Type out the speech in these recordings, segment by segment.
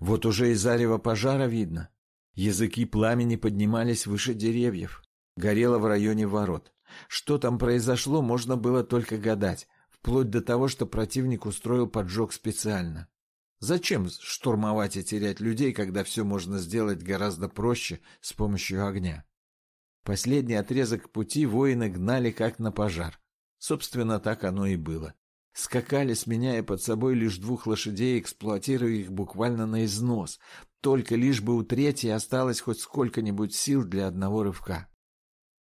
Вот уже и зарево пожара видно. Языки пламени поднимались выше деревьев. Горело в районе ворот. Что там произошло, можно было только гадать, вплоть до того, что противник устроил поджог специально. Зачем штурмовать и терять людей, когда все можно сделать гораздо проще с помощью огня? Последний отрезок пути воины гнали как на пожар. Собственно, так оно и было. Скакали, сменяя под собой лишь двух лошадей, эксплуатируя их буквально на износ, только лишь бы у третьей осталось хоть сколько-нибудь сил для одного рывка.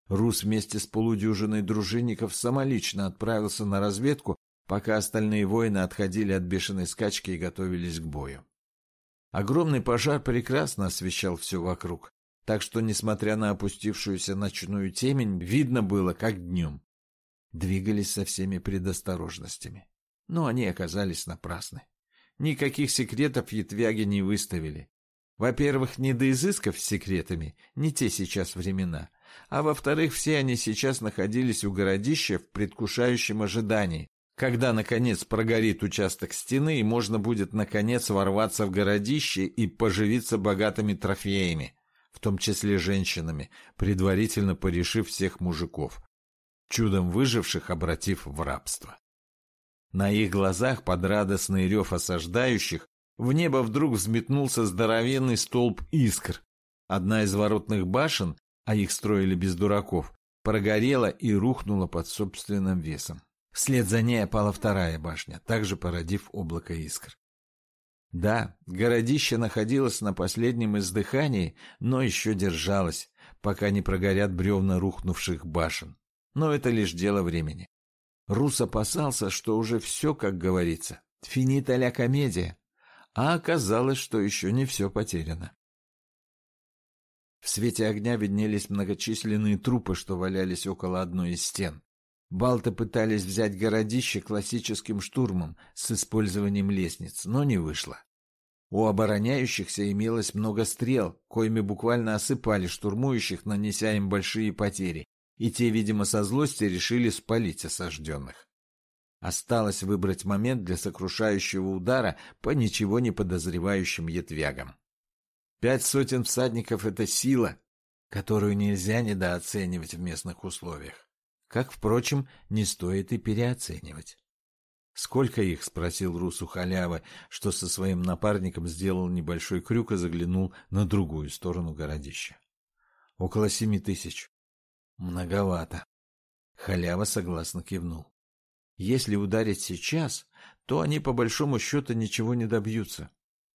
Рус вместе с полудюжиной дружинников самолично отправился на разведку, пока остальные воины отходили от бешеной скачки и готовились к бою. Огромный пожар прекрасно освещал все вокруг, так что, несмотря на опустившуюся ночную темень, видно было, как днем. Двигались со всеми предосторожностями. Но они оказались напрасны. Никаких секретов ятвяги не выставили. Во-первых, не до изысков с секретами, не те сейчас времена. А во-вторых, все они сейчас находились у городища в предвкушающем ожидании, когда, наконец, прогорит участок стены и можно будет, наконец, ворваться в городище и поживиться богатыми трофеями, в том числе женщинами, предварительно порешив всех мужиков, чудом выживших обратив в рабство. На их глазах под радостный рев осаждающих в небо вдруг взметнулся здоровенный столб искр. Одна из воротных башен, а их строили без дураков, прогорела и рухнула под собственным весом. Вслед за ней опала вторая башня, также породив облако искр. Да, городище находилось на последнем издыхании, но еще держалось, пока не прогорят бревна рухнувших башен. Но это лишь дело времени. Рус опасался, что уже все, как говорится, финита ля комедия, а оказалось, что еще не все потеряно. В свете огня виднелись многочисленные трупы, что валялись около одной из стен. Балты пытались взять городище классическим штурмом с использованием лестниц, но не вышло. У обороняющихся имелось много стрел, коими буквально осыпали штурмующих, нанеся им большие потери, и те, видимо, со злости решили спалить осажденных. Осталось выбрать момент для сокрушающего удара по ничего не подозревающим ятвягам. Пять сотен всадников — это сила, которую нельзя недооценивать в местных условиях как, впрочем, не стоит и переоценивать. «Сколько их?» — спросил Русу халява, что со своим напарником сделал небольшой крюк и заглянул на другую сторону городища. «Около семи тысяч». «Многовато». Халява согласно кивнул. «Если ударить сейчас, то они по большому счету ничего не добьются.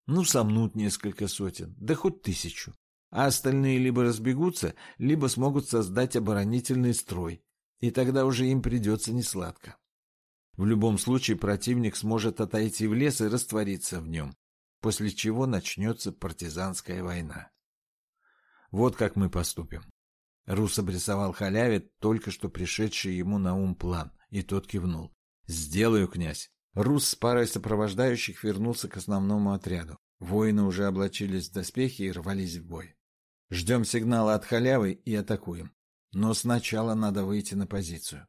Ну, сомнут несколько сотен, да хоть тысячу. А остальные либо разбегутся, либо смогут создать оборонительный строй, и тогда уже им придется несладко. В любом случае противник сможет отойти в лес и раствориться в нем, после чего начнется партизанская война. Вот как мы поступим. Рус обрисовал халяве только что пришедший ему на ум план, и тот кивнул. «Сделаю, князь!» Рус с парой сопровождающих вернулся к основному отряду. Воины уже облачились в доспехи и рвались в бой. «Ждем сигнала от халявы и атакуем. Но сначала надо выйти на позицию.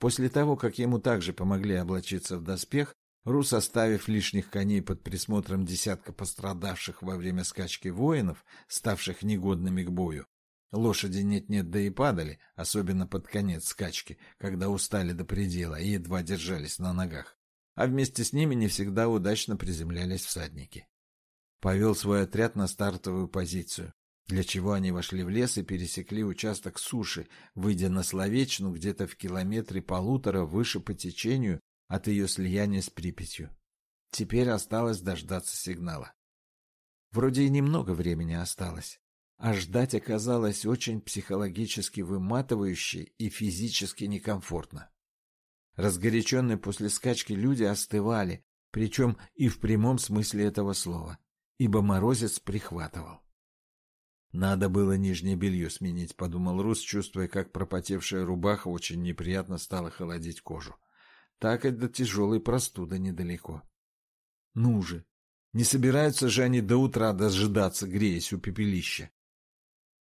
После того, как ему также помогли облачиться в доспех, Рус, оставив лишних коней под присмотром десятка пострадавших во время скачки воинов, ставших негодными к бою, лошади нет-нет да и падали, особенно под конец скачки, когда устали до предела и едва держались на ногах, а вместе с ними не всегда удачно приземлялись всадники. Повел свой отряд на стартовую позицию, для чего они вошли в лес и пересекли участок суши, выйдя на Словечну где-то в километре полутора выше по течению от ее слияния с Припятью. Теперь осталось дождаться сигнала. Вроде и немного времени осталось, а ждать оказалось очень психологически выматывающе и физически некомфортно. Разгоряченные после скачки люди остывали, причем и в прямом смысле этого слова, ибо морозец прихватывал. Надо было нижнее белье сменить, подумал Рус, чувствуя, как пропотевшая рубаха очень неприятно стала холодить кожу. Так и до тяжелой простуды недалеко. Ну же, не собираются же они до утра дожидаться, греясь у пепелища.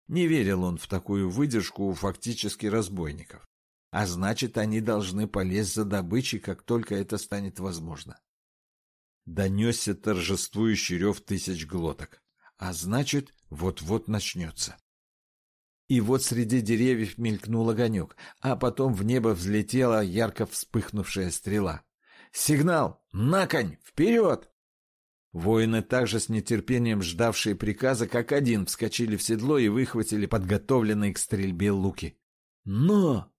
Не верил он в такую выдержку у фактически разбойников. А значит, они должны полезть за добычей, как только это станет возможно. донесся торжествующий рев тысяч глоток. А значит, вот-вот начнется. И вот среди деревьев мелькнул огонек, а потом в небо взлетела ярко вспыхнувшая стрела. «Сигнал! На конь! Вперед!» Воины, также с нетерпением ждавшие приказа, как один вскочили в седло и выхватили подготовленные к стрельбе луки. Но!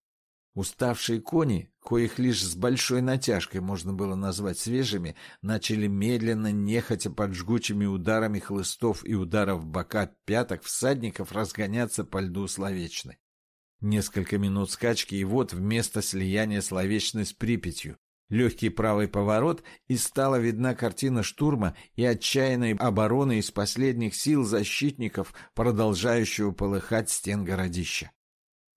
Уставшие кони, коих лишь с большой натяжкой можно было назвать свежими, начали медленно, нехотя под жгучими ударами хлыстов и ударов бока пяток всадников разгоняться по льду Словечны. Несколько минут скачки, и вот вместо слияния Словечной с Припятью легкий правый поворот, и стала видна картина штурма и отчаянной обороны из последних сил защитников, продолжающего полыхать стен городища.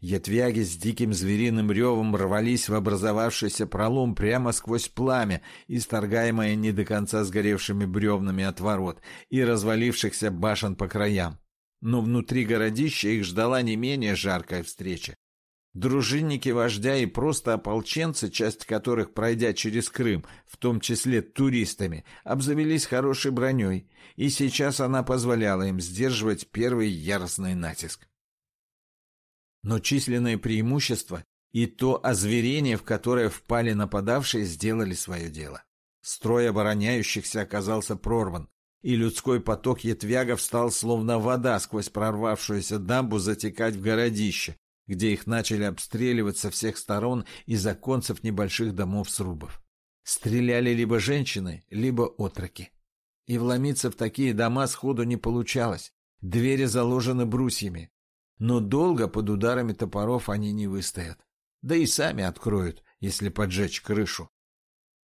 Ятвяги с диким звериным ревом рвались в образовавшийся пролом прямо сквозь пламя, исторгаемое не до конца сгоревшими бревнами от ворот и развалившихся башен по краям. Но внутри городища их ждала не менее жаркая встреча. Дружинники вождя и просто ополченцы, часть которых, пройдя через Крым, в том числе туристами, обзавелись хорошей броней, и сейчас она позволяла им сдерживать первый яростный натиск. Но численное преимущество и то озверение, в которое впали нападавшие, сделали свое дело. Строй обороняющихся оказался прорван, и людской поток ятвягов стал словно вода сквозь прорвавшуюся дамбу затекать в городище, где их начали обстреливать со всех сторон из оконцев небольших домов-срубов. Стреляли либо женщины, либо отроки. И вломиться в такие дома сходу не получалось. Двери заложены брусьями, но долго под ударами топоров они не выстоят. Да и сами откроют, если поджечь крышу.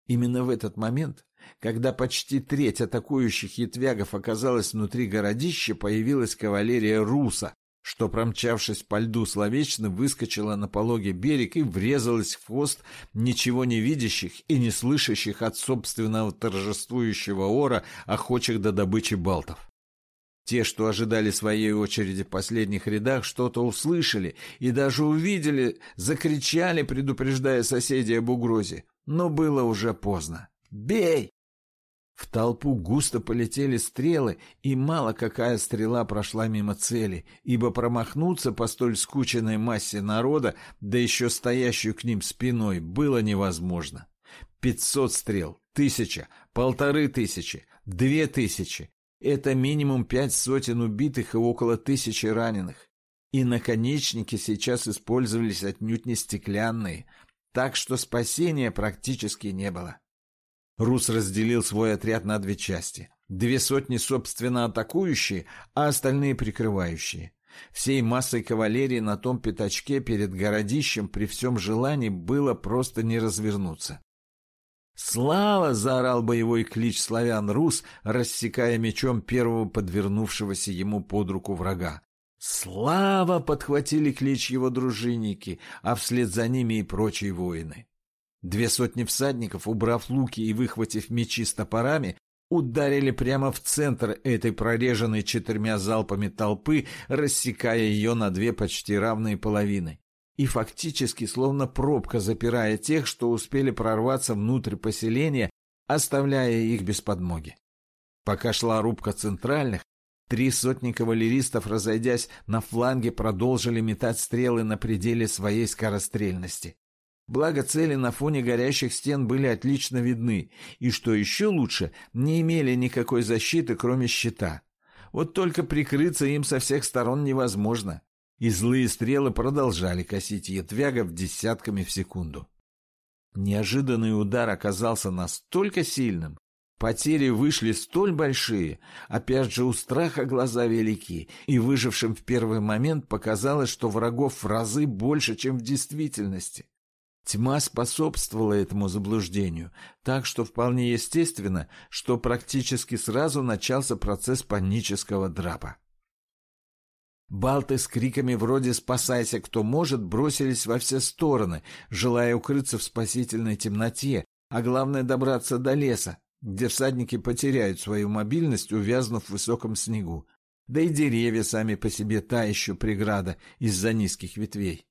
Именно в этот момент, когда почти треть атакующих ятвягов оказалась внутри городища, появилась кавалерия Руса, что, промчавшись по льду словечно, выскочила на пологий берег и врезалась в хвост ничего не видящих и не слышащих от собственного торжествующего ора охочих до добычи балтов. Те, что ожидали своей очереди в последних рядах, что-то услышали и даже увидели, закричали, предупреждая соседей об угрозе. Но было уже поздно. «Бей!» В толпу густо полетели стрелы, и мало какая стрела прошла мимо цели, ибо промахнуться по столь скученной массе народа, да еще стоящую к ним спиной, было невозможно. Пятьсот стрел, тысяча, полторы тысячи, две тысячи. Это минимум пять сотен убитых и около тысячи раненых. И наконечники сейчас использовались отнюдь не стеклянные, так что спасения практически не было. Рус разделил свой отряд на две части. Две сотни, собственно, атакующие, а остальные прикрывающие. Всей массой кавалерии на том пятачке перед городищем при всем желании было просто не развернуться. «Слава!» — заорал боевой клич славян-рус, рассекая мечом первого подвернувшегося ему под руку врага. «Слава!» — подхватили клич его дружинники, а вслед за ними и прочие воины. Две сотни всадников, убрав луки и выхватив мечи с топорами, ударили прямо в центр этой прореженной четырьмя залпами толпы, рассекая ее на две почти равные половины и фактически словно пробка запирая тех, что успели прорваться внутрь поселения, оставляя их без подмоги. Пока шла рубка центральных, три сотни кавалеристов, разойдясь на фланге, продолжили метать стрелы на пределе своей скорострельности. Благо цели на фоне горящих стен были отлично видны, и, что еще лучше, не имели никакой защиты, кроме щита. Вот только прикрыться им со всех сторон невозможно и злые стрелы продолжали косить ятвягов десятками в секунду. Неожиданный удар оказался настолько сильным, потери вышли столь большие, опять же у страха глаза велики, и выжившим в первый момент показалось, что врагов в разы больше, чем в действительности. Тьма способствовала этому заблуждению, так что вполне естественно, что практически сразу начался процесс панического драпа. Балты с криками вроде «Спасайся, кто может!» бросились во все стороны, желая укрыться в спасительной темноте, а главное добраться до леса, где всадники потеряют свою мобильность, увязнув в высоком снегу. Да и деревья сами по себе та еще преграда из-за низких ветвей.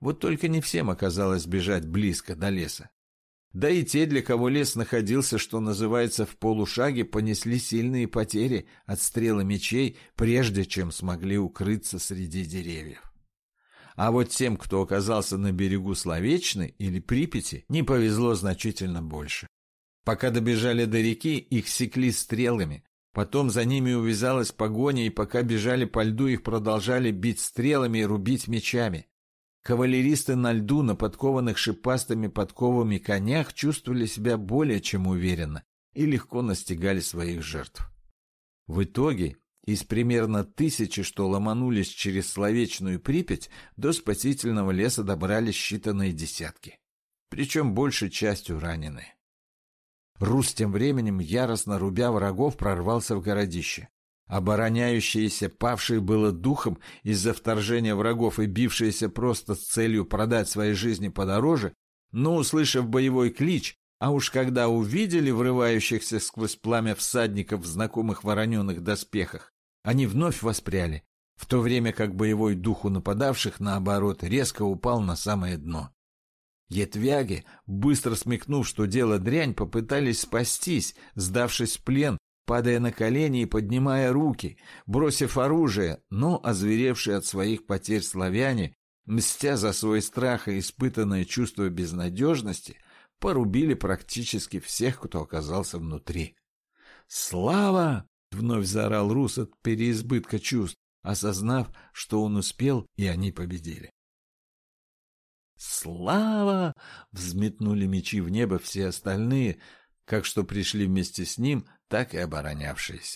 Вот только не всем оказалось бежать близко до леса. Да и те, для кого лес находился, что называется, в полушаге, понесли сильные потери от стрела мечей, прежде чем смогли укрыться среди деревьев. А вот тем, кто оказался на берегу Словечны или Припяти, не повезло значительно больше. Пока добежали до реки, их секли стрелами. Потом за ними увязалась погоня, и пока бежали по льду, их продолжали бить стрелами и рубить мечами. Кавалеристы на льду на подкованных шипастыми подковами конях чувствовали себя более чем уверенно и легко настигали своих жертв. В итоге из примерно тысячи, что ломанулись через Словечную Припять, до спасительного леса добрались считанные десятки. Причем большей частью раненые. Рус тем временем, яростно рубя врагов, прорвался в городище. Обороняющиеся, павшие было духом из-за вторжения врагов и бившиеся просто с целью продать свои жизни подороже, но, услышав боевой клич, а уж когда увидели врывающихся сквозь пламя всадников в знакомых вороненых доспехах, они вновь воспряли, в то время как боевой дух у нападавших, наоборот, резко упал на самое дно. Етвяги, быстро смекнув, что дело дрянь, попытались спастись, сдавшись в плен падая на колени и поднимая руки, бросив оружие, но озверевшие от своих потерь славяне, мстя за свой страх и испытанное чувство безнадежности, порубили практически всех, кто оказался внутри. «Слава!» — вновь заорал Рус от переизбытка чувств, осознав, что он успел, и они победили. «Слава!» — взметнули мечи в небо все остальные, как что пришли вместе с ним, так и оборонявшиеся.